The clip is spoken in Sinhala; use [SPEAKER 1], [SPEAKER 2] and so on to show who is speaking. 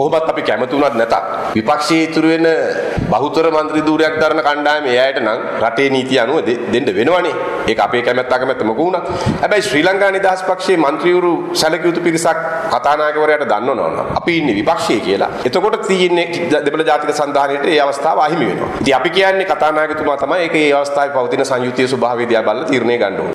[SPEAKER 1] කොහොමත් අපි කැමති වුණත් නැතත් විපක්ෂයේ ඉතුරු වෙන බහුතර മന്ത്രി ධූරයක් දරන කණ්ඩායම එයාට නම් රටේ නීතිය අනුව දෙන්න වෙනවනේ. ඒක අපේ කැමැත්ත අකමැත්ත මොකු වුණා. හැබැයි ශ්‍රී ලංකා නිදහස් පක්ෂයේ മന്ത്രിවරු සැලකිය යුතු පිරිසක් කතානායකවරයාට දන්නවනවා. අපි ඉන්නේ විපක්ෂයේ කියලා. එතකොට තියෙන්නේ දෙබල ජාතික සන්ධානයේට ඒ අවස්ථාව අහිමි වෙනවා. ඉතින් අපි කියන්නේ කතානායකතුමා තමයි ඒක ඒ අවස්ථාවේ පවතින සංයුතිය ස්වභාවය දිහා බලලා තීරණය ගන්න ඕනේ.